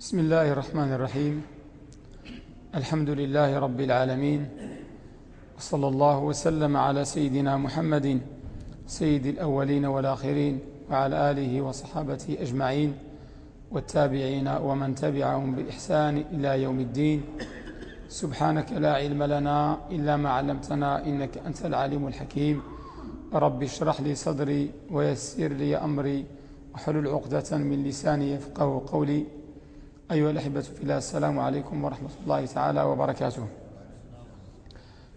بسم الله الرحمن الرحيم الحمد لله رب العالمين وصلى الله وسلم على سيدنا محمد سيد الأولين والآخرين وعلى آله وصحابته أجمعين والتابعين ومن تبعهم بإحسان إلى يوم الدين سبحانك لا علم لنا إلا ما علمتنا إنك أنت العليم الحكيم رب اشرح لي صدري ويسر لي أمري وحلل عقدة من لساني يفقه قولي أيها الأحبة في الله السلام عليكم ورحمة الله تعالى وبركاته.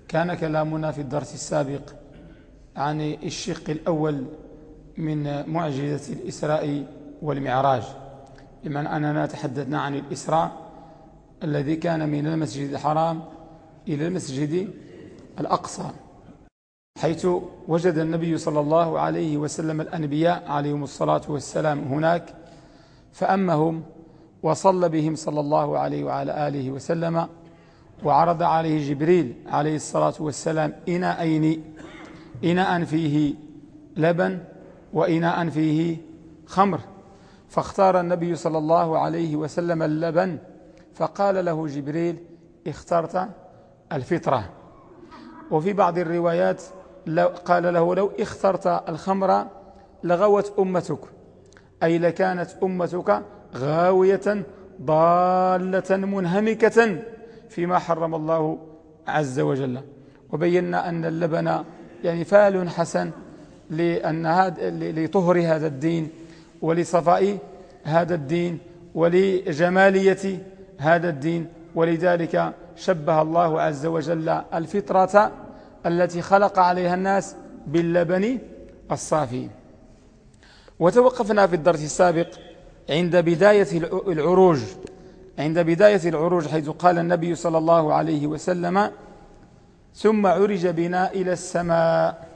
كان كلامنا في الدرس السابق عن الشق الأول من معجزة الإسراء والمعراج. بمن أننا تحدثنا عن الإسراء الذي كان من المسجد الحرام إلى المسجد الأقصى حيث وجد النبي صلى الله عليه وسلم الأنبياء عليهم الصلاة والسلام هناك فأمهم وصلى بهم صلى الله عليه وعلى آله وسلم وعرض عليه جبريل عليه الصلاة والسلام إناءين إناء فيه لبن وإناء فيه خمر. فاختار النبي صلى الله عليه وسلم اللبن فقال له جبريل اخترت الفطرة. وفي بعض الروايات قال له لو اخترت الخمر لغوت أمتك أي لكانت أمتك غاوية ضالة منهمكة فيما حرم الله عز وجل. وبينا أن اللبن يعني فال حسن لأن هذا لطهر هذا الدين ولصفاء هذا الدين ولجمالية هذا الدين. ولذلك شبه الله عز وجل الفطرة التي خلق عليها الناس باللبن الصافي. وتوقفنا في الدرس السابق عند بداية العروج عند بداية العروج حيث قال النبي صلى الله عليه وسلم ثم عرج بنا إلى السماء.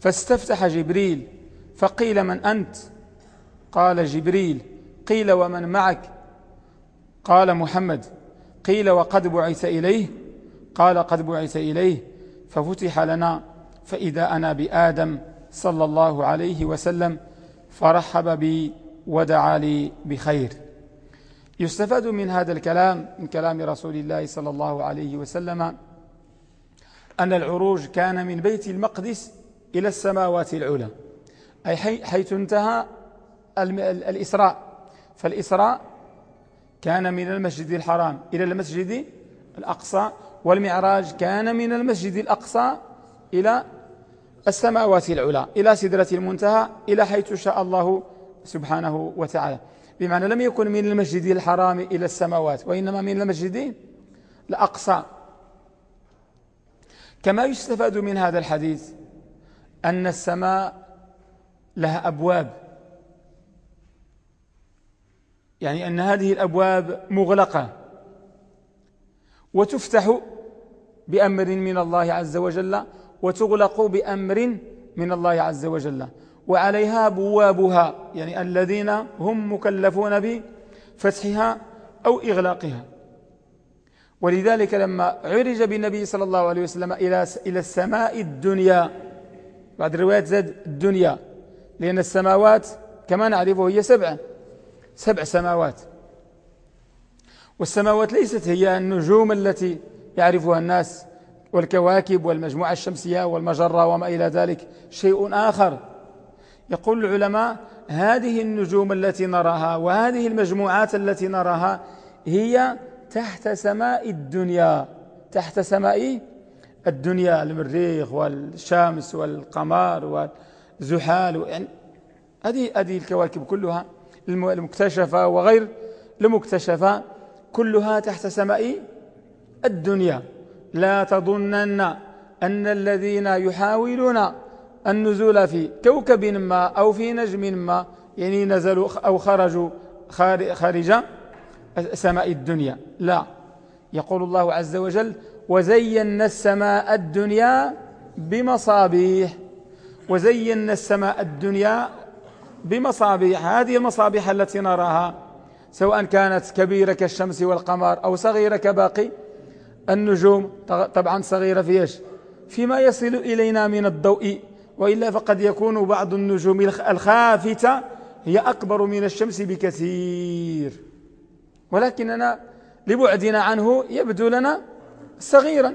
فاستفتح جبريل فقيل من أنت؟ قال جبريل قيل ومن معك؟ قال محمد قيل وقد بعث إليه؟ قال قد بعث إليه ففتح لنا. فإذا أنا بآدم صلى الله عليه وسلم فرحب بي. ودعا لي بخير. يستفاد من هذا الكلام من كلام رسول الله صلى الله عليه وسلم أن العروج كان من بيت المقدس إلى السماوات العلى أي حيث انتهى الإسراء. فالإسراء كان من المسجد الحرام إلى المسجد الأقصى والمعراج كان من المسجد الأقصى إلى السماوات العلى إلى سدرة المنتهى إلى حيث شاء الله سبحانه وتعالى. بمعنى لم يكن من المسجد الحرام إلى السماوات وإنما من المسجد الأقصى. كما يستفاد من هذا الحديث أن السماء لها أبواب. يعني أن هذه الأبواب مغلقة. وتفتح بأمر من الله عز وجل وتغلق بأمر من الله عز وجل. وعليها بوابها يعني الذين هم مكلفون بفتحها أو إغلاقها. ولذلك لما عرج بالنبي صلى الله عليه وسلم إلى إلى السماء الدنيا بعد الروايات زاد الدنيا لأن السماوات كما نعرفه هي سبع سبع سماوات. والسماوات ليست هي النجوم التي يعرفها الناس والكواكب والمجموعة الشمسية والمجرة وما إلى ذلك شيء آخر. يقول العلماء هذه النجوم التي نراها وهذه المجموعات التي نراها هي تحت سماء الدنيا. تحت سماء الدنيا المريخ والشمس والقمر والزحال يعني هذه هذه الكواكب كلها المكتشفة وغير المكتشفة كلها تحت سماء الدنيا. لا تظنن أن الذين يحاولون النزول في كوكب ما أو في نجم ما يعني نزلوا أو خرجوا خارج سماء الدنيا. لا. يقول الله عز وجل وزينا السماء الدنيا بمصابيح. وزينا السماء الدنيا بمصابيح. هذه المصابيح التي نراها سواء كانت كبيرة كالشمس والقمر أو صغيرة كباقي النجوم طبعا صغيرة في إيش؟ فيما يصل إلينا من الضوء. وإلا فقد يكون بعض النجوم الخافتة هي أكبر من الشمس بكثير. ولكننا لبعدنا عنه يبدو لنا صغيرا.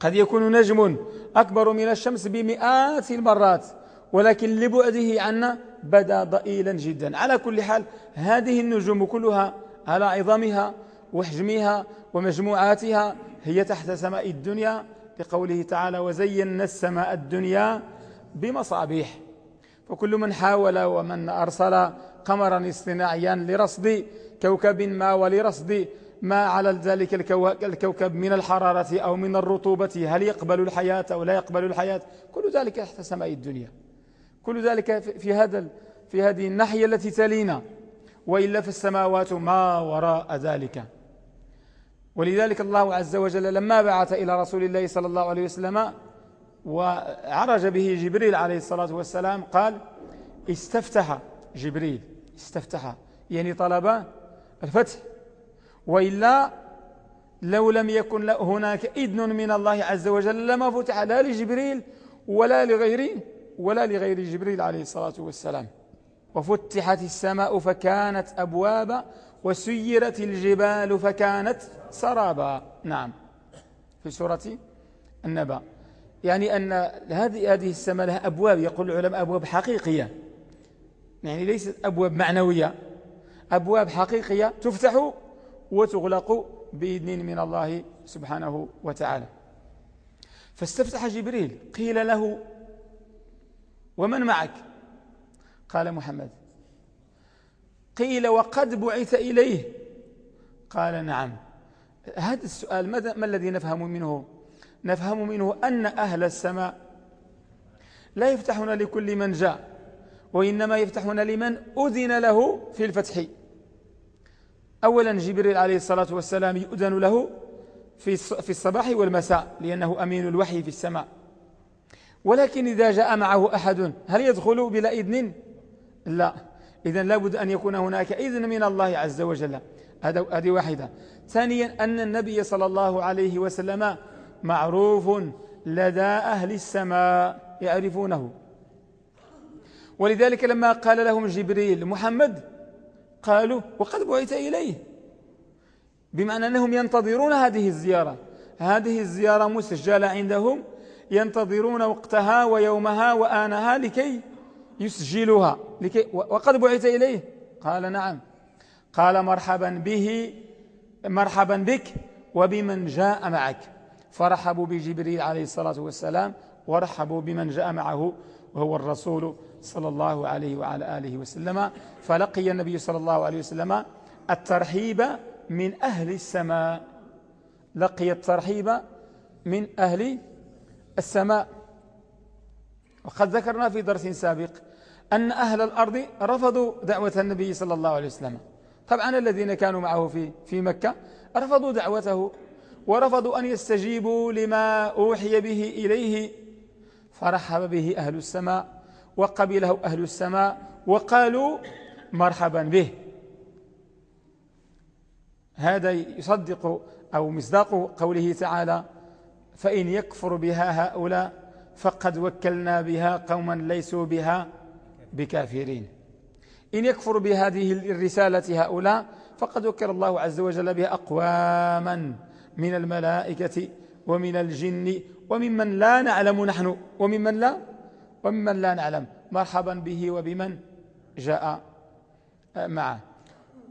قد يكون نجم أكبر من الشمس بمئات المرات ولكن لبعده عنا بدا ضئيلا جدا. على كل حال هذه النجوم كلها على عظامها وحجمها ومجموعاتها هي تحت سماء الدنيا لقوله تعالى وزينا السماء الدنيا بمصابيح. فكل من حاول ومن أرسل قمرا اصطناعيا لرصد كوكب ما ولرصد ما على ذلك الكوكب من الحرارة أو من الرطوبة هل يقبل الحياة أو لا يقبل الحياة؟ كل ذلك تحت سماء الدنيا. كل ذلك في هذا في هذه الناحية التي تلينا. وإلا في السماوات ما وراء ذلك. ولذلك الله عز وجل لما بعث إلى رسول الله صلى الله عليه وسلم وعرج به جبريل عليه الصلاة والسلام قال استفتح جبريل استفتح يعني طلب الفتح وإلا لو لم يكن هناك إذن من الله عز وجل لما فتح لا لجبريل ولا لغيره ولا لغير جبريل عليه الصلاة والسلام. وفتحت السماء فكانت أبوابا وسيرت الجبال فكانت سرابا. نعم. في سورة النبأ. يعني أن هذه هذه السماء لها أبواب يقول العلماء أبواب حقيقية. يعني ليست أبواب معنوية. أبواب حقيقية تفتح وتغلق بإذن من الله سبحانه وتعالى. فاستفتح جبريل قيل له ومن معك؟ قال محمد. قيل وقد بعث إليه. قال نعم. هذا السؤال ما الذي نفهم منه؟ نفهم منه أن أهل السماء لا يفتحون لكل من جاء وإنما يفتحون لمن أذن له في الفتح. أولا جبريل عليه الصلاة والسلام يؤذن له في الصباح والمساء لأنه أمين الوحي في السماء. ولكن إذا جاء معه أحد هل يدخل بلا إذن؟ لا. إذا لابد أن يكون هناك إذن من الله عز وجل. هذه واحدة. ثانيا أن النبي صلى الله عليه وسلم معروف لدى أهل السماء يعرفونه. ولذلك لما قال لهم جبريل محمد قالوا وقد بعث إليه. بمعنى أنهم ينتظرون هذه الزيارة. هذه الزيارة مسجلة عندهم ينتظرون وقتها ويومها وآنها لكي يسجلها. لكي وقد بعث إليه. قال نعم. قال مرحبا به مرحبا بك وبمن جاء معك. فرحبوا بجبريل عليه الصلاة والسلام ورحبوا بمن جاء معه وهو الرسول صلى الله عليه وعلى آله وسلم. فلقي النبي صلى الله عليه وسلم الترحيب من أهل السماء. لقي الترحيب من أهل السماء. وقد ذكرنا في درس سابق أن أهل الأرض رفضوا دعوة النبي صلى الله عليه وسلم. طبعا الذين كانوا معه في, في مكة رفضوا دعوته ورفضوا أن يستجيبوا لما أوحي به إليه. فرحب به أهل السماء وقبله أهل السماء وقالوا مرحبا به. هذا يصدق أو مصداق قوله تعالى فإن يكفر بها هؤلاء فقد وكلنا بها قوما ليسوا بها بكافرين. إن يكفر بهذه الرسالة هؤلاء فقد وكل الله عز وجل بها أقواما من الملائكة ومن الجن وممن لا نعلم نحن وممن لا وممن لا نعلم. مرحبا به وبمن جاء معه.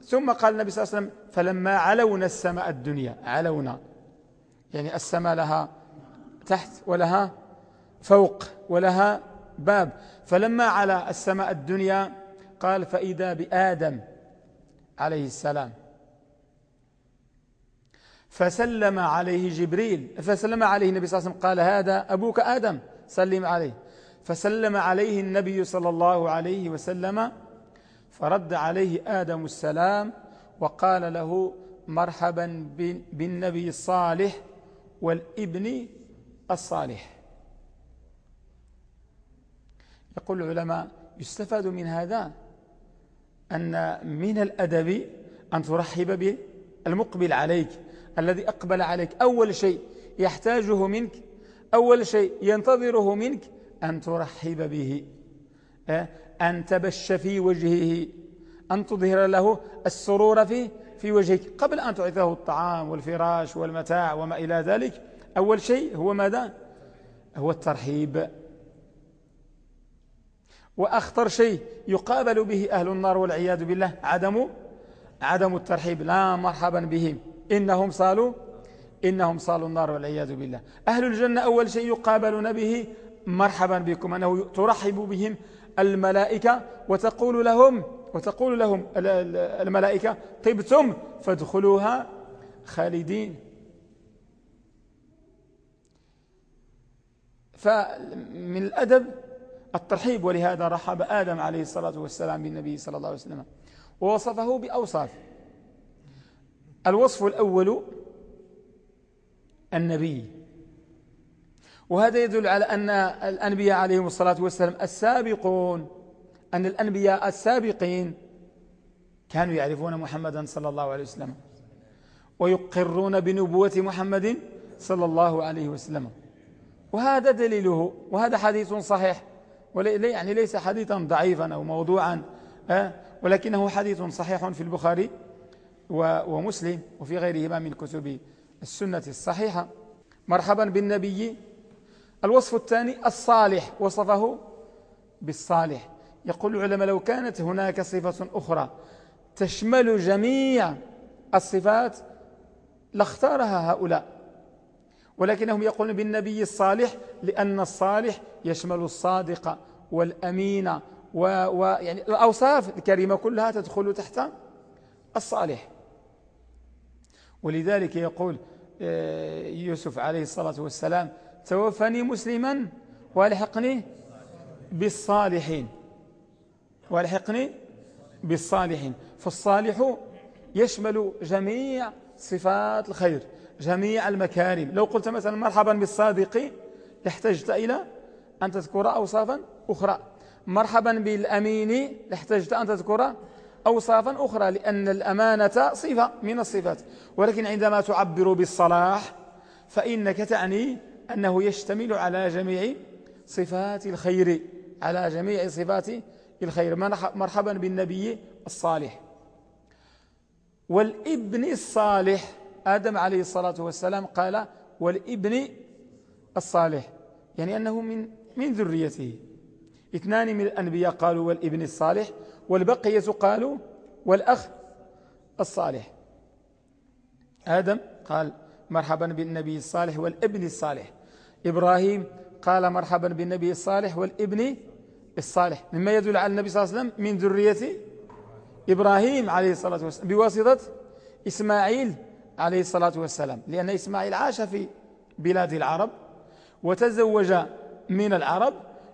ثم قال النبي صلى الله عليه وسلم فلما علونا السماء الدنيا علونا. يعني السماء لها تحت ولها فوق ولها باب. فلما على السماء الدنيا قال فإذا بآدم عليه السلام. فسلم عليه جبريل. فسلم عليه النبي صلى الله عليه وسلم. قال هذا أبوك آدم. سلم عليه. فسلم عليه النبي صلى الله عليه وسلم. فرد عليه آدم السلام وقال له مرحبا بالنبي الصالح والابن الصالح. يقول العلماء يستفاد من هذا أن من الأدب أن ترحب بالمقبل عليك الذي أقبل عليك. أول شيء يحتاجه منك أول شيء ينتظره منك أن ترحب به أن تبش في وجهه أن تظهر له السرور في في وجهك. قبل أن تعطيه الطعام والفراش والمتاع وما إلى ذلك أول شيء هو ماذا؟ هو الترحيب. وأخطر شيء يقابل به أهل النار والعياذ بالله عدم عدم الترحيب. لا مرحبا بهم. إنهم صالوا إنهم صالوا النار والعياذ بالله. أهل الجنة أول شيء يقابلون به مرحبا بكم أنه ترحب بهم الملائكة وتقول لهم وتقول لهم الملائكة طبتم فادخلوها خالدين. فمن الأدب الترحيب ولهذا رحب آدم عليه الصلاة والسلام بالنبي صلى الله عليه وسلم ووصفه بأوصاف. الوصف الأول النبي وهذا يدل على أن الأنبياء عليهم الصلاة والسلام السابقون أن الأنبياء السابقين كانوا يعرفون محمدا صلى الله عليه وسلم ويقرون بنبوة محمد صلى الله عليه وسلم. وهذا دليله وهذا حديث صحيح. يعني ليس حديثا ضعيفا أو موضوعا ولكنه حديث صحيح في البخاري ومسلم وفي غيرهما من كتب السنة الصحيحة. مرحبا بالنبي. الوصف الثاني الصالح وصفه بالصالح. يقول العلماء لو كانت هناك صفة أخرى تشمل جميع الصفات لاختارها هؤلاء. ولكنهم يقولون بالنبي الصالح لأن الصالح يشمل الصادق والأمين ويعني الأوصاف الكريمة كلها تدخل تحت الصالح. ولذلك يقول آه، يوسف عليه الصلاة والسلام توفني مسلما والحقني بالصالحين. والحقني بالصالحين. فالصالح يشمل جميع صفات الخير. جميع المكارم. لو قلت مثلا مرحبا بالصادق لاحتجت إلى أن تذكر أوصافا أخرى. مرحبا بالأمين لاحتجت أن تذكر أوصافا أخرى لأن الأمانة صفة من الصفات. ولكن عندما تعبر بالصلاح فإنك تعني أنه يشتمل على جميع صفات الخير على جميع صفات الخير. مرحبا بالنبي الصالح. والابن الصالح آدم عليه الصلاة والسلام قال والإبن الصالح يعني أنه من من ذريته. اثنان من الأنبياء قالوا والإبن الصالح والبقية قالوا والأخ الصالح. آدم قال مرحبا بالنبي الصالح والإبن الصالح. إبراهيم قال مرحبا بالنبي الصالح والإبن الصالح. مما يدل على النبي صلى الله عليه وسلم من ذرية إبراهيم عليه الصلاة والسلام. بواسطة إسماعيل عليه الصلاة والسلام. لأن إسماعيل عاش في بلاد العرب وتزوج من العرب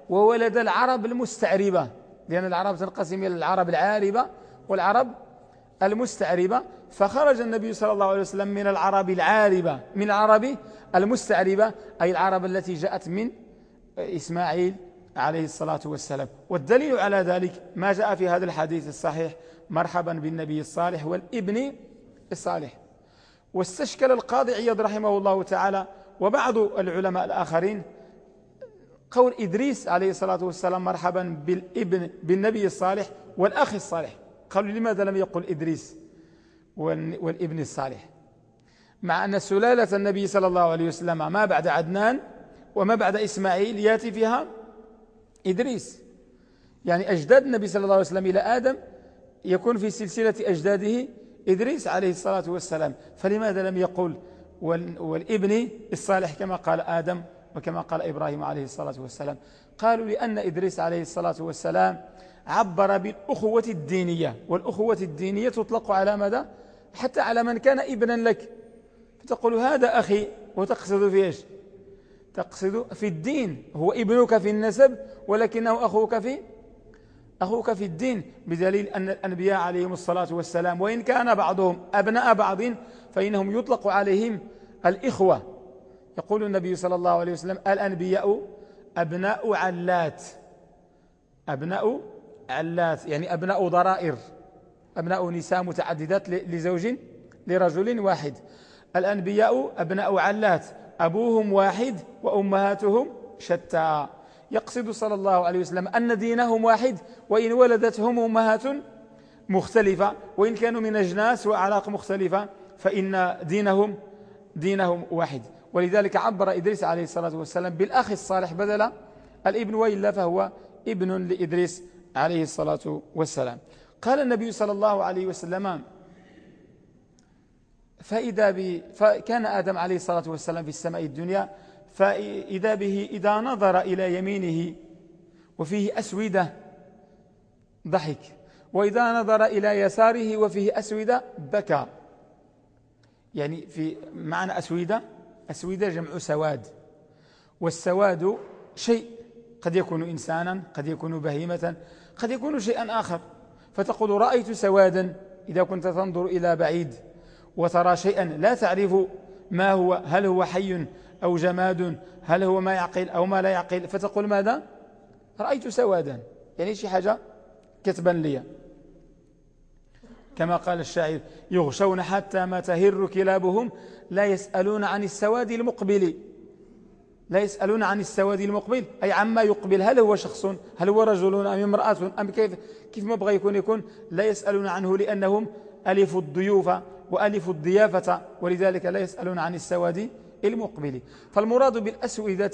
وولد العرب المستعربة. لأن العرب تنقسم إلى العرب العاربة والعرب المستعربة. فخرج النبي صلى الله عليه وسلم من العرب العاربة من العرب المستعربة أي العرب التي جاءت من إسماعيل عليه الصلاة والسلام. والدليل على ذلك ما جاء في هذا الحديث الصحيح مرحبا بالنبي الصالح والابن الصالح. واستشكل القاضي عياض رحمه الله تعالى وبعض العلماء الآخرين. قول إدريس عليه الصلاة والسلام مرحبا بالابن بالنبي الصالح والأخ الصالح. قالوا لماذا لم يقل إدريس والابن الصالح؟ مع أن سلالة النبي صلى الله عليه وسلم ما بعد عدنان وما بعد إسماعيل يأتي فيها إدريس. يعني أجداد النبي صلى الله عليه وسلم إلى آدم يكون في سلسلة أجداده إدريس عليه الصلاة والسلام فلماذا لم يقل والابن الصالح كما قال آدم وكما قال إبراهيم عليه الصلاة والسلام؟ قالوا لأن إدريس عليه الصلاة والسلام عبر بالأخوة الدينية والأخوة الدينية تطلق على ماذا؟ حتى على من كان ابنا لك. فتقول هذا أخي وتقصد في إيش؟ تقصد في الدين هو ابنك في النسب ولكنه أخوك في أخوك في الدين بدليل أن الأنبياء عليهم الصلاة والسلام وإن كان بعضهم أبناء بعض فإنهم يطلق عليهم الإخوة. يقول النبي صلى الله عليه وسلم الأنبياء أبناء علات. أبناء علات يعني أبناء ضرائر. أبناء نساء متعددات لزوج لرجل واحد. الأنبياء أبناء علات أبوهم واحد وأمهاتهم شتى. يقصد صلى الله عليه وسلم أن دينهم واحد وإن ولدتهم أمهات مختلفة وإن كانوا من أجناس وأعراق مختلفة فإن دينهم دينهم واحد ولذلك عبر إدريس عليه الصلاة والسلام بالأخ الصالح بدل الابن وإلا فهو ابن لإدريس عليه الصلاة والسلام قال النبي صلى الله عليه وسلم فإذا. فكان آدم عليه الصلاة والسلام في السماء الدنيا فإذا به إذا نظر إلى يمينه وفيه أسودة ضحك. وإذا نظر إلى يساره وفيه أسودة بكى. يعني في معنى أسودة أسودة جمع سواد. والسواد شيء قد يكون إنسانا قد يكون بهيمة قد يكون شيئا آخر. فتقول رأيت سوادا إذا كنت تنظر إلى بعيد وترى شيئا لا تعرف ما هو هل هو حي أو جماد هل هو ما يعقل أو ما لا يعقل؟ فتقول ماذا؟ رأيت سوادا يعني شي حاجة كتبا لي. كما قال الشاعر يغشون حتى ما تهر كلابهم لا يسألون عن السواد المقبل. لا يسألون عن السواد المقبل أي عما يقبل هل هو شخص هل هو رجل أم امرأة أم كيف كيف ما بغى يكون يكون لا يسألون عنه لأنهم ألفوا الضيوف وألفوا الضيافة ولذلك لا يسألون عن السواد المقبل. فالمراد بالأسودة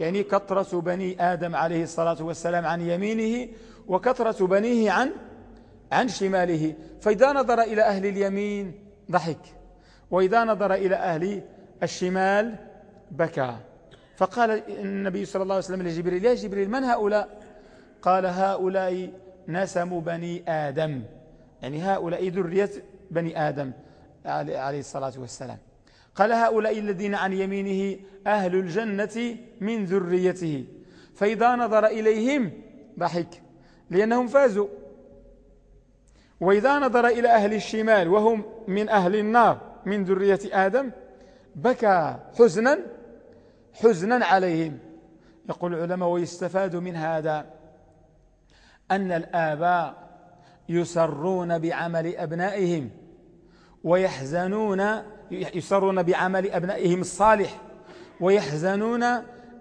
يعني كثرة بني آدم عليه الصلاة والسلام عن يمينه وكثرة بنيه عن عن شماله. فإذا نظر إلى أهل اليمين ضحك. وإذا نظر إلى أهل الشمال بكى. فقال النبي صلى الله عليه وسلم لجبريل يا جبريل من هؤلاء؟ قال هؤلاء نسم بني آدم. يعني هؤلاء ذرية بني آدم عليه الصلاة والسلام. قال هؤلاء الذين عن يمينه أهل الجنة من ذريته. فإذا نظر إليهم ضحك لأنهم فازوا. وإذا نظر إلى أهل الشمال وهم من أهل النار من ذرية آدم بكى حزنا حزنا عليهم. يقول العلماء ويستفاد من هذا أن الآباء يسرون بعمل أبنائهم ويحزنون يسرون بعمل أبنائهم الصالح ويحزنون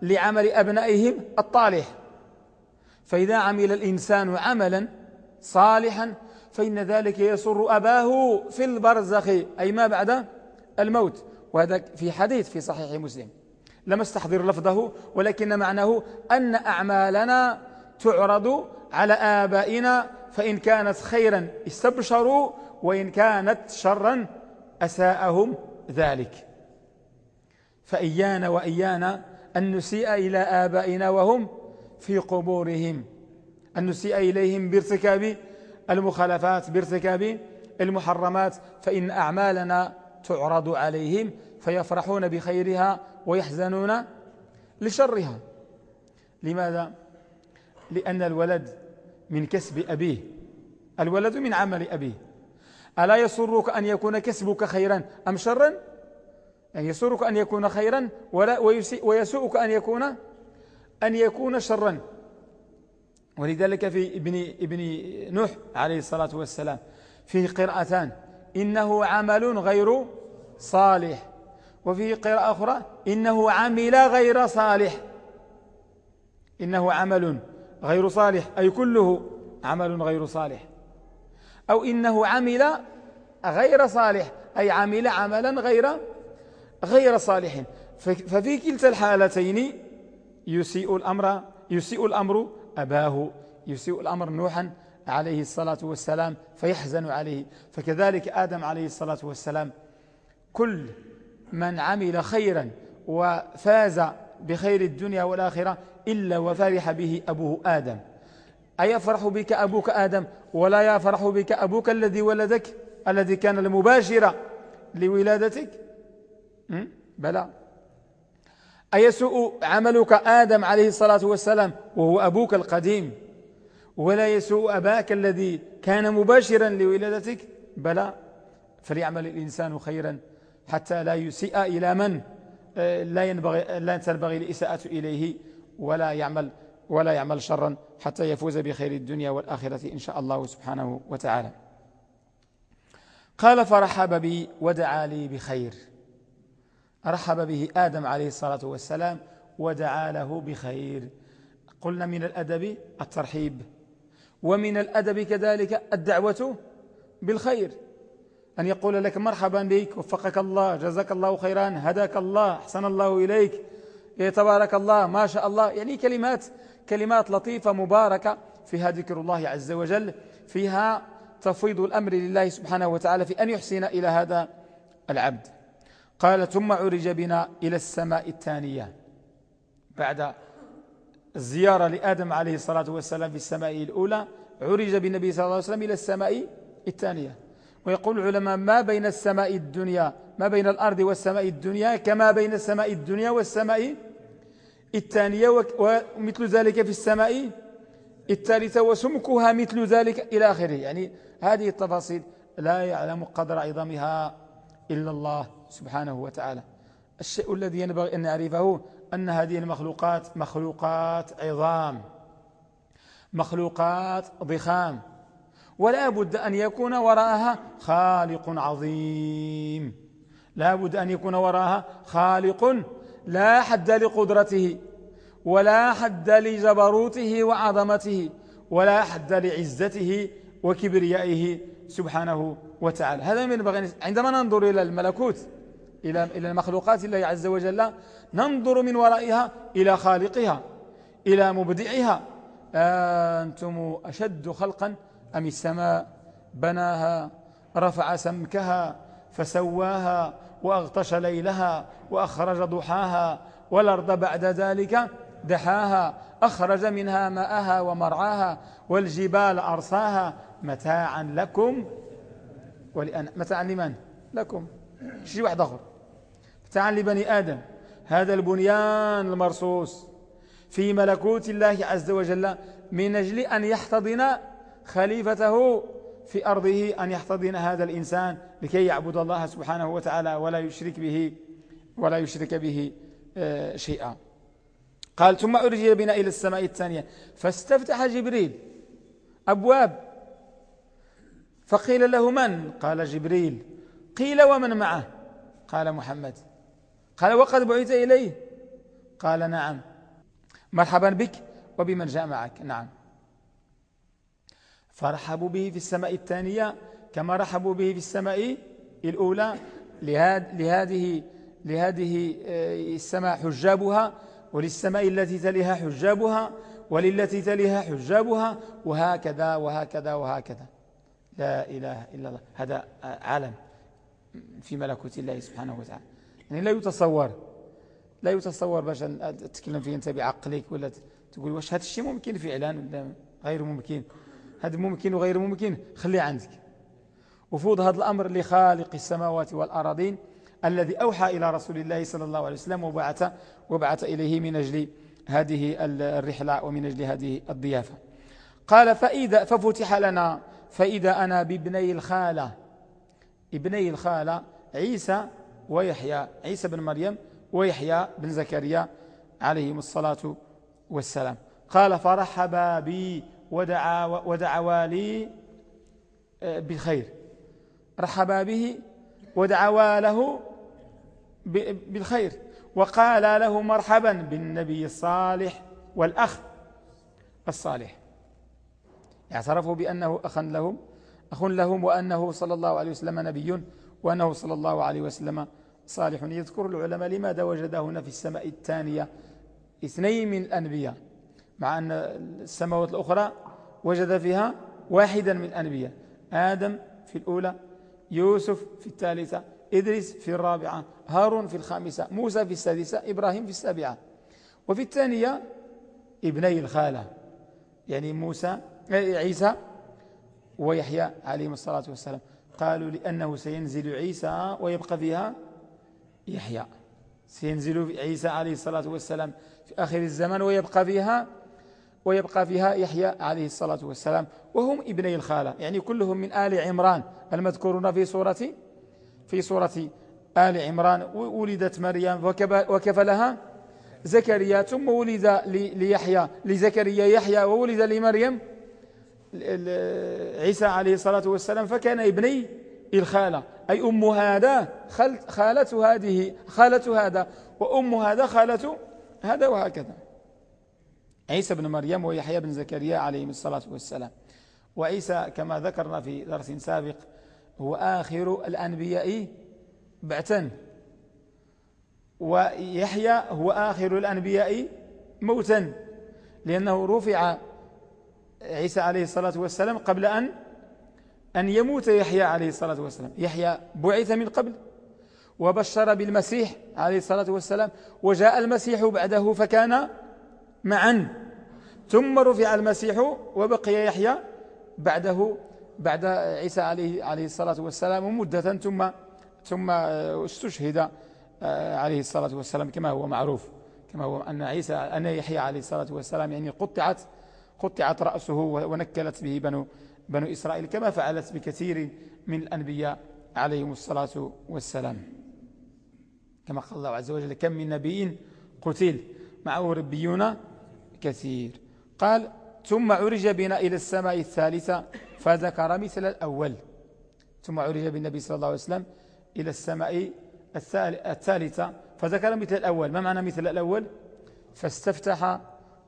لعمل أبنائهم الطالح. فإذا عمل الإنسان عملا صالحا فإن ذلك يسر أباه في البرزخ. أي ما بعد؟ الموت. وهذا في حديث في صحيح مسلم. لم أستحضر لفظه ولكن معناه أن أعمالنا تعرض على آبائنا. فإن كانت خيرا استبشروا وإن كانت شرا أساءهم ذلك. فإيانا وإيانا أن نسيء إلى آبائنا وهم في قبورهم أن نسيء إليهم بارتكاب المخالفات بارتكاب المحرمات فإن أعمالنا تعرض عليهم فيفرحون بخيرها ويحزنون لشرها. لماذا؟ لأن الولد من كسب أبيه الولد من عمل أبيه. ألا يسرك أن يكون كسبك خيرا أم شرا؟ يعني يسرك أن يكون خيرا ولا ويسوءك أن يكون أن يكون شرا. ولذلك في ابن, ابن نوح عليه الصلاة والسلام فيه قراءتان إنه عمل غير صالح. وفيه قراءة أخرى إنه عمل غير صالح. إنه عمل غير صالح أي كله عمل غير صالح. أو إنه عمل غير صالح أي عمل عملا غير غير صالح. ففي كلتا الحالتين يسيء الأمر يسيء الأمر أباه يسيء الأمر نوحا عليه الصلاة والسلام فيحزن عليه. فكذلك آدم عليه الصلاة والسلام كل من عمل خيرا وفاز بخير الدنيا والآخرة إلا وفرح به أبوه آدم. أيفرح بك أبوك آدم ولا يفرح بك أبوك الذي ولدك الذي كان المباشر لولادتك؟ بلى. أيسوء عملك آدم عليه الصلاة والسلام وهو أبوك القديم؟ ولا يسوء أباك الذي كان مباشرا لولادتك؟ بلى. فليعمل الإنسان خيرا حتى لا يسيء إلى من؟ آه، لا ينبغي لا تنبغي الإساءة إليه ولا يعمل. ولا يعمل شرا حتى يفوز بخير الدنيا والآخرة إن شاء الله سبحانه وتعالى. قال فرحب بي ودعا لي بخير. رحب به آدم عليه الصلاة والسلام ودعا له بخير. قلنا من الأدب الترحيب ومن الأدب كذلك الدعوة بالخير. أن يقول لك مرحبا بك وفقك الله جزاك الله خيرا هداك الله أحسن الله إليك تبارك الله ما شاء الله. يعني كلمات كلمات لطيفة مباركة فيها ذكر الله عز وجل فيها تفويض الأمر لله سبحانه وتعالى في أن يحسن إلى هذا العبد. قال ثم عرج بنا إلى السماء الثانية. بعد الزيارة لآدم عليه الصلاة والسلام في السماء الأولى عرج بالنبي صلى الله عليه وسلم إلى السماء الثانية. ويقول العلماء ما بين السماء الدنيا ما بين الأرض والسماء الدنيا كما بين السماء الدنيا والسماء الثانية ومثل ذلك في السماء الثالثة وسمكها مثل ذلك إلى آخره. يعني هذه التفاصيل لا يعلم قدر عظمها إلا الله سبحانه وتعالى. الشيء الذي ينبغي أن نعرفه أن هذه المخلوقات مخلوقات عظام مخلوقات ضخام. ولا بد أن يكون وراءها خالق عظيم. لا بد أن يكون وراءها خالق لا حد لقدرته ولا حد لجبروته وعظمته ولا حد لعزته وكبريائه سبحانه وتعالى. هذا من ينبغي عندما ننظر إلى الملكوت إلى إلى المخلوقات الله عز وجل ننظر من ورائها إلى خالقها إلى مبدعها. أنتم أشد خلقا أم السماء؟ بناها رفع سمكها فسواها وأغطش ليلها وأخرج ضحاها والأرض بعد ذلك دحاها أخرج منها ماءها ومرعاها والجبال أرصاها متاعا لكم ولأن متاعا لمن؟ لكم. شيء واحد آخر. متاعا لبني آدم. هذا البنيان المرصوص في ملكوت الله عز وجل من أجل أن يحتضن خليفته في أرضه أن يحتضن هذا الإنسان لكي يعبد الله سبحانه وتعالى ولا يشرك به ولا يشرك به آه، شيئا. قال ثم أرجي بنا إلى السماء الثانية. فاستفتح جبريل. أبواب. فقيل له من؟ قال جبريل. قيل ومن معه؟ قال محمد. قال وقد بعث إليه؟ قال نعم. مرحبا بك. وبمن جاء معك؟ نعم. فرحبوا به في السماء الثانية كما رحبوا به في السماء الأولى. لهذه لهذه آه، السماء حجابها وللسماء التي تليها حجابها وللتي تليها حجابها وهكذا وهكذا وهكذا. لا إله إلا الله. هذا عالم في ملكوت الله سبحانه وتعالى. يعني لا يتصور لا يتصور باش تتكلم فيه أنت بعقلك ولا تقول واش هذا الشيء ممكن فعلا غير ممكن. هذا ممكن وغير ممكن خليه عندك. وفوض هذا الأمر لخالق السماوات والأراضين الذي أوحى إلى رسول الله صلى الله عليه وسلم وبعث, وبعث إليه من أجل هذه الرحلة ومن أجل هذه الضيافة. قال فإذا ففتح لنا فإذا أنا بابني الخالة. ابني الخالة عيسى ويحيى. عيسى بن مريم ويحيى بن زكريا عليهم الصلاة والسلام. قال فرحبا بي. ودعا ودعوا لي آه، بالخير. رحبا به ودعوا له بالخير. وقال له مرحبا بالنبي الصالح والأخ الصالح. اعترفوا بأنه أخ لهم أخ لهم وأنه صلى الله عليه وسلم نبي وأنه صلى الله عليه وسلم صالح. يذكر العلماء لماذا وجد هنا في السماء الثانية اثنين من الأنبياء. مع أن السماوات الأخرى وجد فيها واحدا من الأنبياء آدم في الأولى يوسف في الثالثة إدريس في الرابعة هارون في الخامسة موسى في السادسة إبراهيم في السابعة. وفي الثانية ابني الخالة يعني موسى عيسى ويحيى عليهم الصلاة والسلام. قالوا لأنه سينزل عيسى ويبقى فيها يحيى. سينزل عيسى عليه الصلاة والسلام في آخر الزمن ويبقى فيها ويبقى فيها يحيى عليه الصلاة والسلام وهم ابني الخالة يعني كلهم من آل عمران المذكورون في سورة في سورة آل عمران ولدت مريم وكفلها زكريا ثم ولد ليحيى لزكريا يحيى وولد لمريم عيسى عليه الصلاة والسلام فكان ابني الخالة أي أم هذا خالة هذه خالة هذا وأم هذا خالة هذا وهكذا. عيسى بن مريم ويحيى بن زكريا عليهم الصلاة والسلام. وعيسى كما ذكرنا في درس سابق هو آخر الأنبياء بعثا ويحيى هو آخر الأنبياء موتا. لأنه رفع عيسى عليه الصلاة والسلام قبل أن أن يموت يحيى عليه الصلاة والسلام. يحيى بعث من قبل وبشر بالمسيح عليه الصلاة والسلام. وجاء المسيح بعده فكان معا. ثم رفع المسيح وبقي يحيى بعده بعد عيسى عليه عليه الصلاة والسلام مدة ثم ثم استشهد آه، عليه الصلاة والسلام كما هو معروف كما هو أن عيسى أن يحيى عليه الصلاة والسلام يعني قطعت قطعت رأسه ونكلت به بنو بنو إسرائيل كما فعلت بكثير من الأنبياء عليهم الصلاة والسلام. كما قال الله عز وجل كم من نبي قتل معه ربيون كثير. قال ثم عرج بنا إلى السماء الثالثة فذكر مثل الأول. ثم عرج بالنبي صلى الله عليه وسلم إلى السماء الثالثة فذكر مثل الأول. ما معنى مثل الأول؟ فاستفتح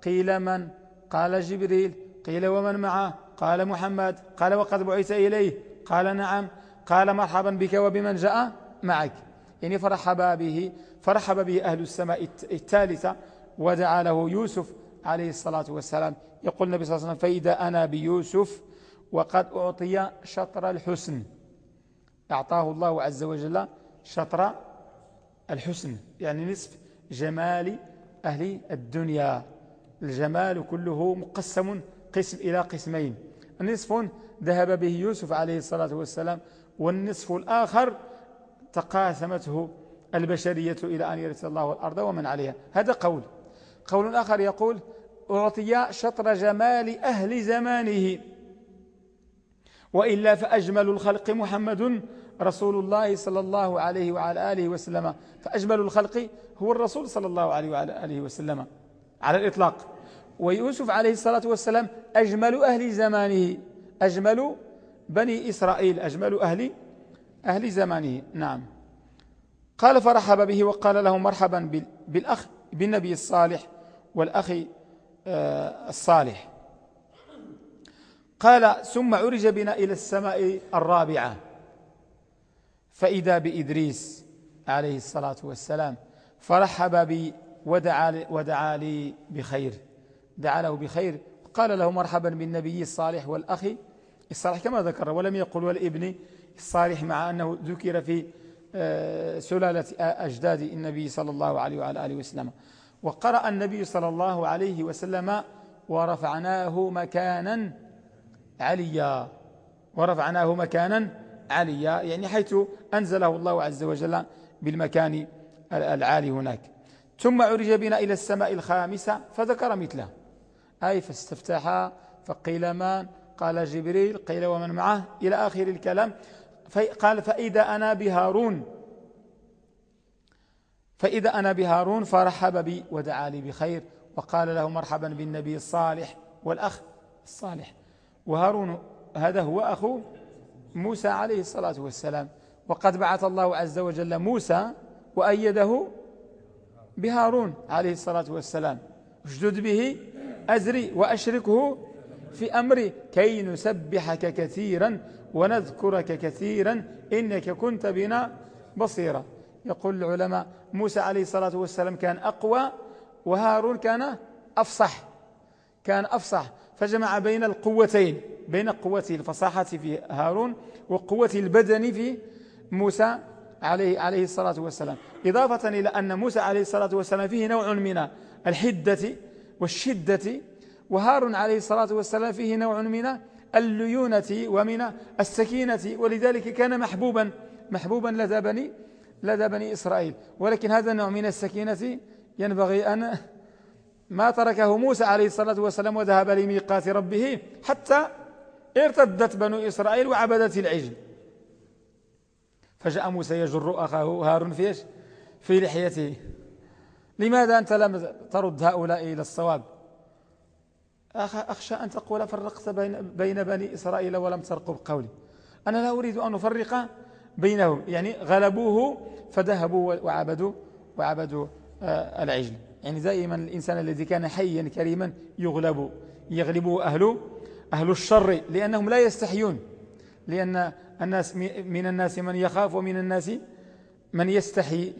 قيل من؟ قال جبريل. قيل ومن معه؟ قال محمد. قال وقد بعث إليه؟ قال نعم. قال مرحبا بك وبمن جاء معك. يعني فرحب به فرحب به أهل السماء الثالثة ودعا له يوسف عليه الصلاة والسلام. يقول النبي صلى الله عليه وسلم فإذا أنا بيوسف وقد أعطي شطر الحسن. أعطاه الله عز وجل شطر الحسن يعني نصف جمال أهل الدنيا. الجمال كله مقسم قسم إلى قسمين. نصف ذهب به يوسف عليه الصلاة والسلام والنصف الآخر تقاسمته البشرية إلى أن يرث الله الأرض ومن عليها. هذا قول. قول آخر يقول أعطي شطر جمال أهل زمانه. وإلا فأجمل الخلق محمد رسول الله صلى الله عليه وعلى آله وسلم. فأجمل الخلق هو الرسول صلى الله عليه وعلى آله وسلم على الإطلاق. ويوسف عليه الصلاة والسلام أجمل أهل زمانه. أجمل بني إسرائيل أجمل أهل أهل زمانه. نعم. قال فرحب به وقال له مرحبا بالأخ بالنبي الصالح. والأخ آه، الصالح. قال ثم عرج بنا إلى السماء الرابعة. فإذا بإدريس عليه الصلاة والسلام فرحب بي ودعا, ودعا لي بخير. دعا له بخير. قال له مرحبا بالنبي الصالح والأخ. الصالح كما ذكر ولم يقل والابن الصالح مع أنه ذكر في آه، سلالة أجداد النبي صلى الله عليه وعلى آله وسلم. وقرأ النبي صلى الله عليه وسلم ورفعناه مكانا عليا. ورفعناه مكانا عليا يعني حيث أنزله الله عز وجل بالمكان العالي هناك. ثم عرج بنا إلى السماء الخامسة فذكر مثله. أي فاستفتح فقيل من؟ قال جبريل قيل ومن معه؟ إلى آخر الكلام. قال فإذا أنا بهارون. فإذا أنا بهارون فرحب بي ودعا لي بخير وقال له مرحبا بالنبي الصالح والأخ الصالح. وهارون هذا هو أخو موسى عليه الصلاة والسلام. وقد بعث الله عز وجل موسى وأيده بهارون عليه الصلاة والسلام. أشدد به أزري وأشركه في أمري كي نسبحك كثيرا ونذكرك كثيرا إنك كنت بنا بصيرا. يقول العلماء موسى عليه الصلاة والسلام كان أقوى وهارون كان أفصح كان أفصح. فجمع بين القوتين بين قوة الفصاحة في هارون وقوة البدن في موسى عليه, عليه الصلاة والسلام. إضافة إلى أن موسى عليه الصلاة والسلام فيه نوع من الحدة والشدة وهارون عليه الصلاة والسلام فيه نوع من الليونة ومن السكينة ولذلك كان محبوبا محبوبا لدى بني لدى بني إسرائيل. ولكن هذا النوع من السكينة ينبغي أن ما تركه موسى عليه الصلاة والسلام وذهب لميقات ربه حتى ارتدت بنو إسرائيل وعبدت العجل. فجاء موسى يجر أخاه هارون فيش في لحيته. لماذا أنت لم ترد هؤلاء إلى الصواب؟ أخشى أن تقول فرقت بين, بين بني إسرائيل ولم ترقب قولي. أنا لا أريد أن أفرق بينهم يعني غلبوه فذهبوا وعبدوا وعبدوا آه، العجل. يعني دائما الإنسان الذي كان حيا كريما يغلب يغلبه أهله أهل الشر لأنهم لا يستحيون. لأن الناس من الناس من يخاف ومن الناس من يستحي.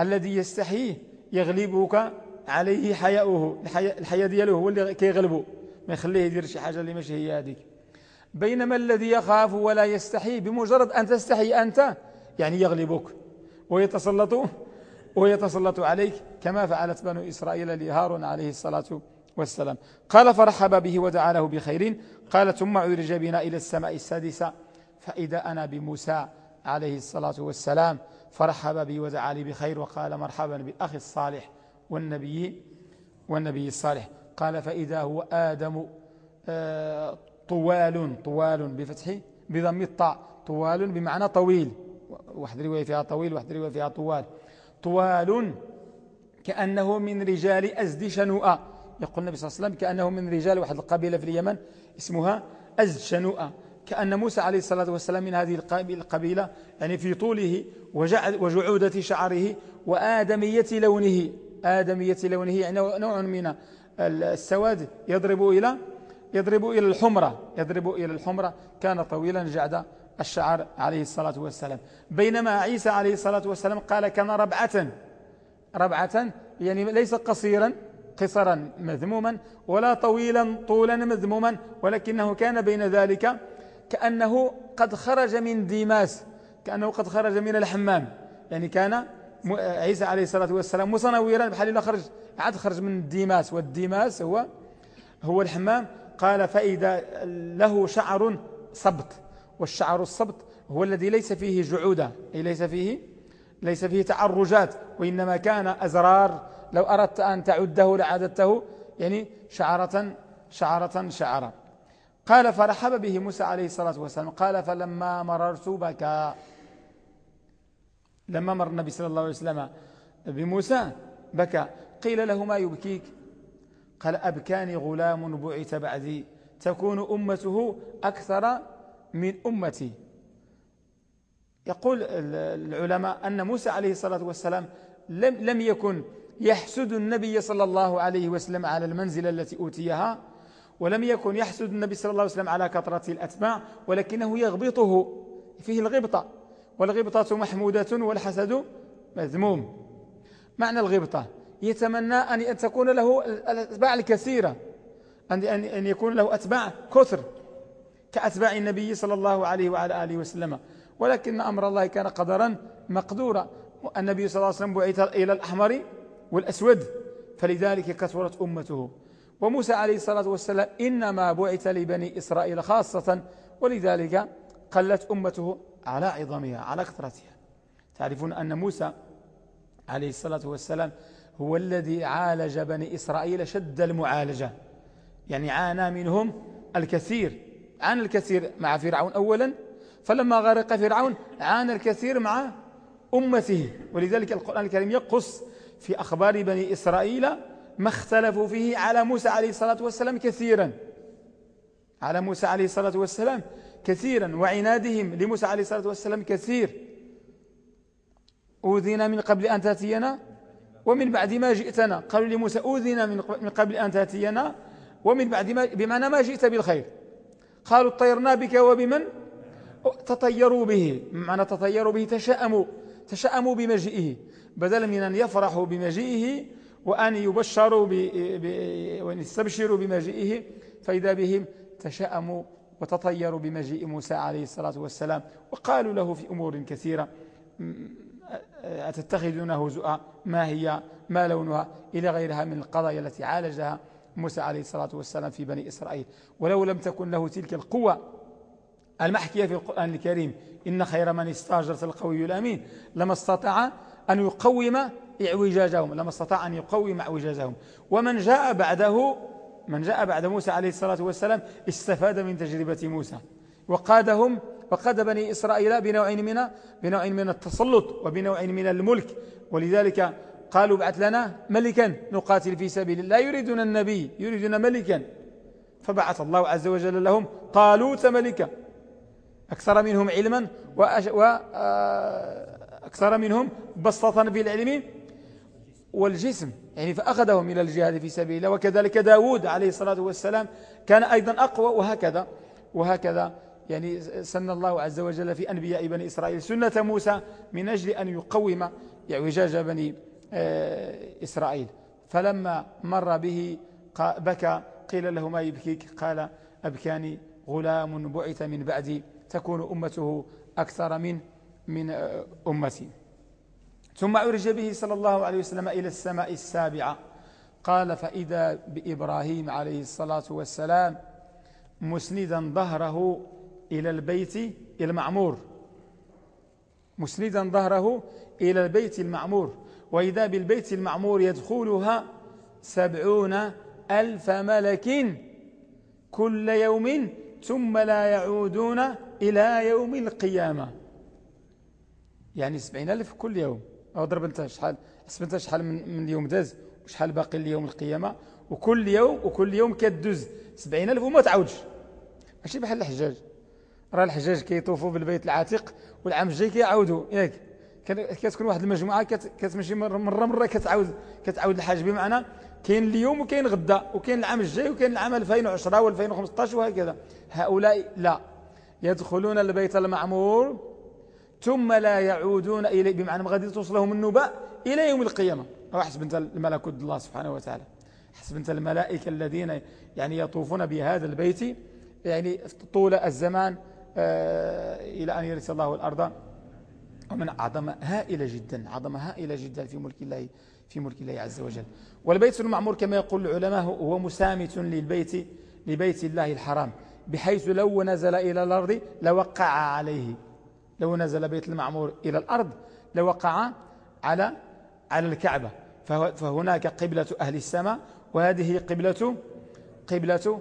الذي يستحي يغلبك عليه حياؤه الحياء دياله هو اللي كيغلبه ما يخليه يدير شي حاجة اللي ماشي هي هذيك. بينما الذي يخاف ولا يستحي بمجرد أن تستحي أنت يعني يغلبك ويتسلط ويتسلط عليك كما فعلت بنو إسرائيل لهارون عليه الصلاة والسلام. قال فرحب به ودعا له بخير. قال ثم عرج بنا إلى السماء السادسة. فإذا أنا بموسى عليه الصلاة والسلام. فرحب بي ودعا لي بخير. وقال مرحبا بالأخ الصالح والنبي والنبي الصالح. قال فإذا هو آدم آه، طوال طوال بفتح بضم الطاء طوال بمعنى طويل. واحد رواية فيها طويل واحد رواية فيها طوال. طوال كأنه من رجال أزد شنوء يقول النبي صلى الله عليه وسلم كأنه من رجال واحد القبيلة في اليمن اسمها أزد شنوء كأن موسى عليه الصلاة والسلام من هذه القبيلة يعني في طوله وجعودة شعره وآدمية لونه. آدمية لونه يعني نوع من السواد يضرب إلى يضرب إلى الحمرة يضرب إلى الحمرة. كان طويلا جعد الشعر عليه الصلاة والسلام. بينما عيسى عليه الصلاة والسلام قال كان ربعة. ربعة يعني ليس قصيرا قصرا مذموما ولا طويلا طولا مذموما ولكنه كان بين ذلك كأنه قد خرج من ديماس كأنه قد خرج من الحمام. يعني كان عيسى عليه الصلاة والسلام مصنويرا بحال إلا خرج عاد خرج من الديماس والديماس هو هو الحمام. قال فإذا له شعر سبط والشعر السبط هو الذي ليس فيه جعودة أي ليس فيه ليس فيه تعرجات وإنما كان أزرار. لو أردت أن تعده لعددته يعني شعرة شعرة شعرة. قال فرحب به موسى عليه الصلاة والسلام قال فلما مررت بكى لما مر النبي صلى الله عليه وسلم بموسى بكى. قيل له ما يبكيك؟ قال أبكاني غلام بعث بعدي. تكون أمته أكثر من أمتي. يقول العلماء أن موسى عليه الصلاة والسلام لم, لم يكن يحسد النبي صلى الله عليه وسلم على المنزلة التي أوتيها ولم يكن يحسد النبي صلى الله عليه وسلم على كثرة الأتباع ولكنه يغبطه. فيه الغبطة والغبطة محمودة والحسد مذموم. معنى الغبطة؟ يتمنى أن تكون له الأتباع الكثيرة. أن يكون له أتباع كثر كأتباع النبي صلى الله عليه وعلى آله وسلم. ولكن أمر الله كان قدرا مقدورا. النبي صلى الله عليه وسلم بعث إلى الأحمر والأسود فلذلك كثرت أمته. وموسى عليه الصلاة والسلام إنما بعث لبني إسرائيل خاصة ولذلك قلت أمته على عظمها على كثرتها. تعرفون أن موسى عليه الصلاة والسلام هو الذي عالج بني إسرائيل شد المعالجة. يعني عانى منهم الكثير. عانى الكثير مع فرعون أولا فلما غرق فرعون عانى الكثير مع أمته. ولذلك القرآن الكريم يقص في أخبار بني إسرائيل ما اختلفوا فيه على موسى عليه الصلاة والسلام كثيرا. على موسى عليه الصلاة والسلام كثيرا وعنادهم لموسى عليه الصلاة والسلام كثير. أوذينا من قبل أن تأتينا؟ ومن بعد ما جئتنا قالوا لموسى أوذينا من قبل أن تأتينا ومن بعد ما بمعنى ما جئت بالخير. قالوا اطيرنا بك وبمن؟ تطيروا به. معنى تطيروا به تشأموا تشأموا بمجيئه. بدلا من أن يفرحوا بمجيئه وأن يبشروا وأن يستبشروا بمجيئه فإذا بهم تشأموا وتطيروا بمجيء موسى عليه الصلاة والسلام. وقالوا له في أمور كثيرة. أتتخذونه هزؤا ما هي؟ ما لونها؟ إلى غيرها من القضايا التي عالجها موسى عليه الصلاة والسلام في بني إسرائيل. ولو لم تكن له تلك القوة المحكية في القرآن الكريم إن خير من استاجرت القوي الأمين. لما استطاع أن يقوم إعوجاجهم لما استطاع أن يقوم إعوجاجهم. ومن جاء بعده من جاء بعد موسى عليه الصلاة والسلام استفاد من تجربة موسى. وقادهم وقاد بني إسرائيل بنوع من بنوع من التسلط وبنوع من الملك. ولذلك قالوا بعث لنا ملكا نقاتل في سبيل الله. يريدون النبي يريدون ملكا. فبعث الله عز وجل لهم طالوت ملكا. أكثر منهم علما وأكثر منهم بسطة في العلم والجسم. يعني فأخذهم إلى الجهاد في سبيل الله. وكذلك داود عليه الصلاة والسلام كان أيضا أقوى. وهكذا وهكذا. يعني سن الله عز وجل في أنبياء بني إسرائيل. سنة موسى من أجل أن يقوم اعوجاج بني آه، إسرائيل. فلما مر به بكى قيل له ما يبكيك؟ قال أبكاني غلام بعث من بعدي تكون أمته أكثر من من آه، أمتي. ثم عرج به صلى الله عليه وسلم إلى السماء السابعة. قال فإذا بإبراهيم عليه الصلاة والسلام مسندا ظهره إلى البيت المعمور. مسندا ظهره إلى البيت المعمور. وإذا بالبيت المعمور يدخلها سبعون ألف ملك كل يوم ثم لا يعودون إلى يوم القيامة. يعني سبعين ألف كل يوم. أو ضرب انت شحال حسب انت شحال من, من اليوم داز وشحال باقي ليوم القيامة؟ وكل يوم وكل يوم كدوز. سبعين ألف وما تعودش. ماشي بحال الحجاج. راه الحجاج كيطوفوا بالبيت العتيق والعام الجاي كيعاودوا. ياك كتكون واحد المجموعة كتمشي مره مره كتعاود كتعاود الحاج بمعنى كاين اليوم وكاين غدا وكاين العام الجاي وكاين العام 2010 و2015 وهكذا. هؤلاء لا. يدخلون البيت المعمور ثم لا يعودون إليه بمعنى ما غادي توصلهم النباء إلى يوم القيامة. أو حسب أنت الملكوت الله سبحانه وتعالى. حسب أنت الملائكة الذين يعني يطوفون بهذا البيت يعني طول الزمان إلى أن يرث الله الأرض ومن عظمة هائلة جدا عظمة هائلة جدا في ملك الله في ملك الله عز وجل. والبيت المعمور كما يقول العلماء هو مسامت للبيت لبيت الله الحرام بحيث لو نزل إلى الأرض لوقع عليه. لو نزل بيت المعمور إلى الأرض لوقع على على الكعبة. فهناك قبلة أهل السماء وهذه قبلة قبلة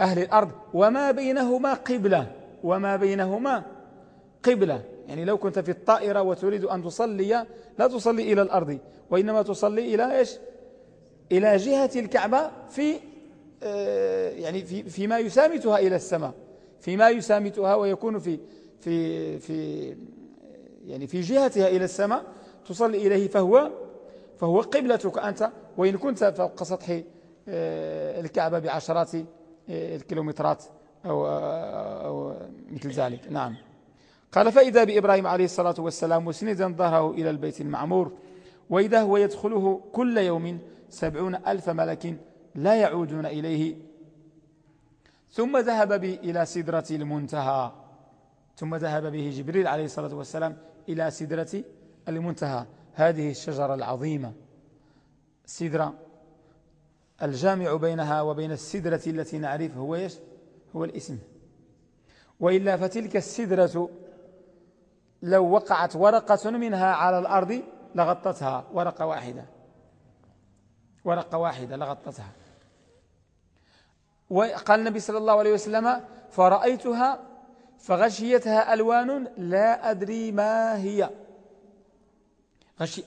أهل الأرض. وما بينهما قبلة. وما بينهما قبلة. يعني لو كنت في الطائرة وتريد أن تصلي لا تصلي إلى الأرض وإنما تصلي إلى إيش؟ إلى جهة الكعبة في آه، يعني في فيما يسامتها إلى السماء. فيما يسامتها ويكون في في في يعني في جهتها إلى السماء تصلي إليه فهو فهو قبلتك أنت. وإن كنت فوق سطح آه، الكعبة بعشرات آه، الكيلومترات. أو, أو مثل ذلك. نعم. قال فإذا بإبراهيم عليه الصلاة والسلام مسندا ظهره إلى البيت المعمور وإذا هو يدخله كل يوم سبعون ألف ملك لا يعودون إليه. ثم ذهب بي إلى سدرة المنتهى. ثم ذهب به جبريل عليه الصلاة والسلام إلى سدرة المنتهى. هذه الشجرة العظيمة. سدرة الجامع بينها وبين السدرة التي نعرف هو هو الاسم. وإلا فتلك السدرة لو وقعت ورقة منها على الأرض لغطتها ورقة واحدة. ورقة واحدة لغطتها. وقال النبي صلى الله عليه وسلم فرأيتها فغشيتها ألوان لا أدري ما هي.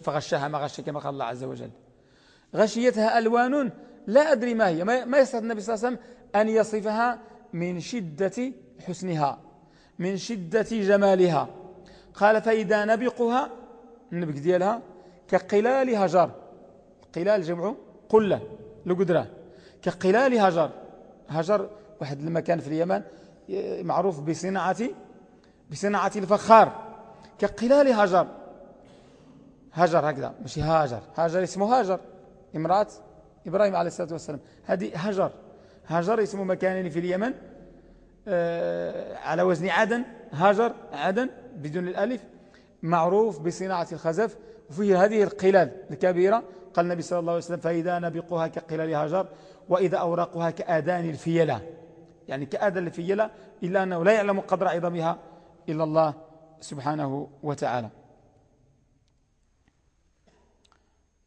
فغشها ما غشي كما قال الله عز وجل. غشيتها ألوان لا أدري ما هي. ما يستطيع النبي صلى الله عليه وسلم أن يصفها من شدة حسنها من شدة جمالها. قال فإذا نبقها النبق ديالها كقلال هجر. قلال جمع قلة لقدرة. كقلال هجر. هجر واحد المكان في اليمن معروف بصناعة بصناعة الفخار. كقلال هجر. هجر هكذا مش هاجر. هاجر اسمه هاجر. امرأة إبراهيم عليه الصلاة والسلام. هذه هجر. هجر اسم مكان في اليمن آه، على وزن عدن هاجر عدن بدون الألف معروف بصناعة الخزف وفيه هذه القلال الكبيرة. قال النبي صلى الله عليه وسلم فإذا نبقها كقلال هاجر وإذا أوراقها كآذان الفيلة. يعني كآذان الفيلة إلا أنه لا يعلم قدر عظمها إلا الله سبحانه وتعالى.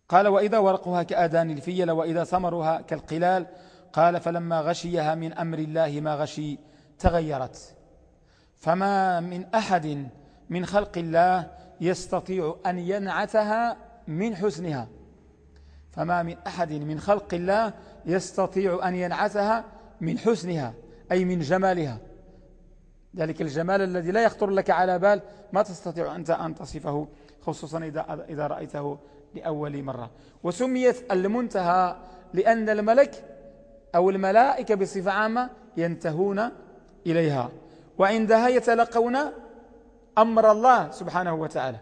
قال وإذا ورقها كآذان الفيلة وإذا ثمرها كالقلال قال فلما غشيها من أمر الله ما غشي تغيرت. فما من أحد من خلق الله يستطيع أن ينعتها من حسنها. فما من أحد من خلق الله يستطيع أن ينعتها من حسنها أي من جمالها. ذلك الجمال الذي لا يخطر لك على بال ما تستطيع أنت أن تصفه خصوصا إذا, رأيته لأول مرة. وسميت المنتهى لأن الملك أو الملائكة بصفة عامة ينتهون إليها. وعندها يتلقون أمر الله سبحانه وتعالى.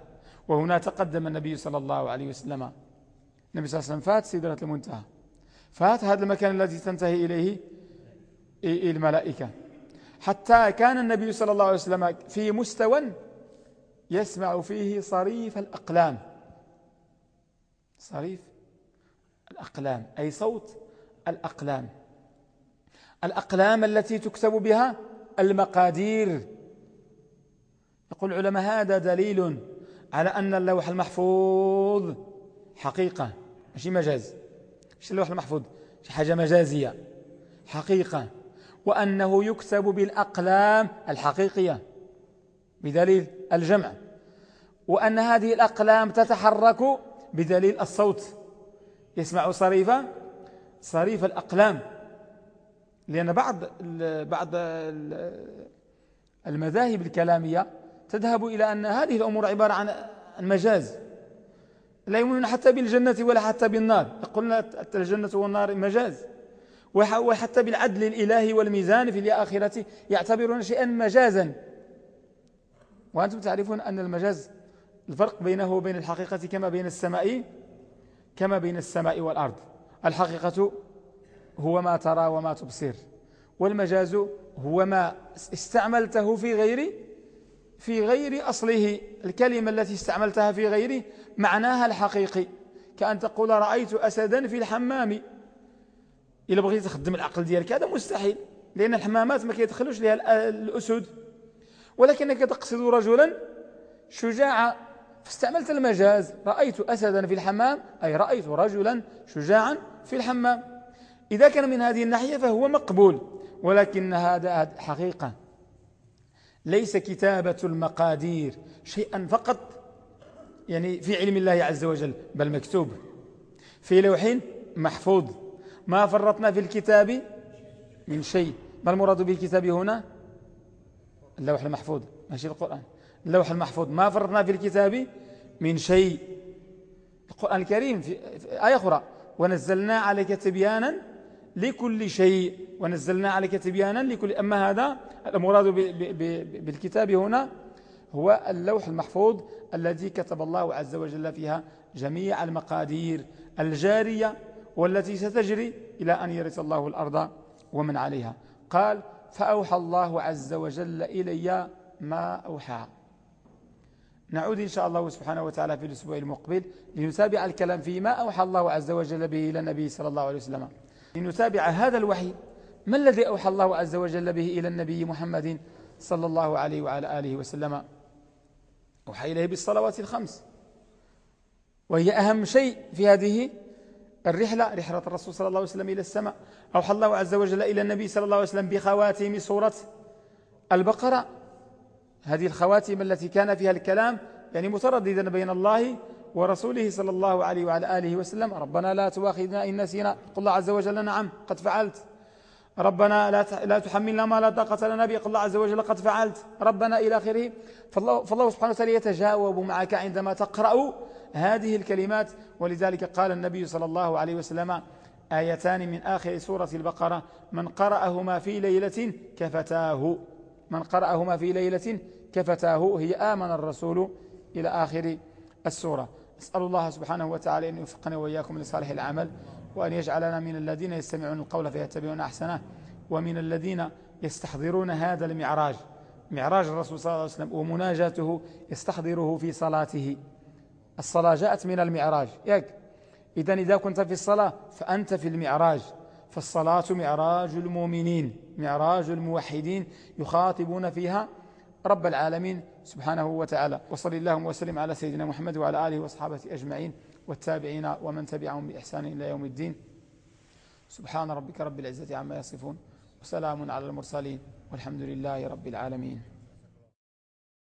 وهنا تقدم النبي صلى الله عليه وسلم. النبي صلى الله عليه وسلم فات سدرة المنتهى. فات هذا المكان الذي تنتهي إليه الملائكة. حتى كان النبي صلى الله عليه وسلم في مستوى يسمع فيه صريف الأقلام. صريف الأقلام أي صوت الأقلام. الأقلام التي تكتب بها المقادير. يقول العلماء هذا دليل على أن اللوح المحفوظ حقيقة. ماشي مجاز. مش اللوح المحفوظ شي حاجة مجازية. حقيقة. وأنه يكتب بالأقلام الحقيقية. بدليل الجمع. وأن هذه الأقلام تتحرك بدليل الصوت. يسمع صريف صريف الأقلام. لأن بعض بعض المذاهب الكلامية تذهب إلى أن هذه الأمور عبارة عن مجاز. لا يؤمنون حتى بالجنة ولا حتى بالنار. قلنا الجنة والنار مجاز. وحتى بالعدل الإلهي والميزان في الآخرة يعتبرون شيئا مجازا. وأنتم تعرفون أن المجاز الفرق بينه وبين الحقيقة كما بين السماء كما بين السماء والأرض. الحقيقة هو ما ترى وما تبصر. والمجاز هو ما استعملته في غير في غير أصله. الكلمة التي استعملتها في غير معناها الحقيقي. كأن تقول رأيت أسدا في الحمام. إلا بغيت تخدم العقل ديالك هذا مستحيل. لأن الحمامات ما كيدخلوش لها الأسود. ولكنك تقصد رجلا شجاعا فاستعملت المجاز. رأيت أسدا في الحمام أي رأيت رجلا شجاعا في الحمام. إذا كان من هذه الناحية فهو مقبول ولكن هذا حقيقة. ليس كتابة المقادير شيئا فقط يعني في علم الله عز وجل بل مكتوب. في لوح محفوظ. ما فرطنا في الكتاب من شيء. ما المراد بالكتاب هنا؟ اللوح المحفوظ. ماشي القرآن اللوح المحفوظ. ما فرطنا في الكتاب من شيء. القرآن الكريم في آية أخرى. ونزلنا عليك تبيانا لكل شيء ونزلنا عليك تبيانا لكل أما هذا المراد بالكتاب هنا هو اللوح المحفوظ الذي كتب الله عز وجل فيها جميع المقادير الجارية والتي ستجري إلى أن يرث الله الأرض ومن عليها. قال فأوحى الله عز وجل إلي ما أوحى. نعود إن شاء الله سبحانه وتعالى في الأسبوع المقبل لنتابع الكلام فيما أوحى الله عز وجل به إلى النبي صلى الله عليه وسلم. لنتابع هذا الوحي. ما الذي أوحى الله عز وجل به إلى النبي محمد صلى الله عليه وعلى آله وسلم؟ أوحى إليه بالصلوات الخمس. وهي أهم شيء في هذه الرحلة رحلة الرسول صلى الله عليه وسلم إلى السماء. أوحى الله عز وجل إلى النبي صلى الله عليه وسلم بخواتيم سورة البقرة. هذه الخواتيم التي كان فيها الكلام يعني مترددا بين الله ورسوله صلى الله عليه وعلى آله وسلم ربنا لا تواخذنا إن نسينا. قل الله عز وجل نعم قد فعلت. ربنا لا لا تحملنا ما لا طاقة لنا به. قل الله عز وجل قد فعلت. ربنا إلى آخره. فالله, فالله سبحانه وتعالى يتجاوب معك عندما تقرأ هذه الكلمات. ولذلك قال النبي صلى الله عليه وسلم آيتان من آخر سورة البقرة من قرأهما في ليلة كفتاه. من قرأهما في ليلة كفتاه هي آمن الرسول إلى آخر السورة. أسأل الله سبحانه وتعالى أن يوفقنا وإياكم لصالح العمل وأن يجعلنا من الذين يستمعون القول فيتبعون أحسنه ومن الذين يستحضرون هذا المعراج. معراج الرسول صلى الله عليه وسلم ومناجاته يستحضره في صلاته. الصلاة جاءت من المعراج. ياك إذا إذا كنت في الصلاة فأنت في المعراج. فالصلاة معراج المؤمنين معراج الموحدين يخاطبون فيها رب العالمين سبحانه وتعالى. وصل اللهم وسلم على سيدنا محمد وعلى آله وصحابه أجمعين والتابعين ومن تبعهم بإحسان إلى يوم الدين. سبحان ربك رب العزة عما يصفون وسلام على المرسلين والحمد لله رب العالمين.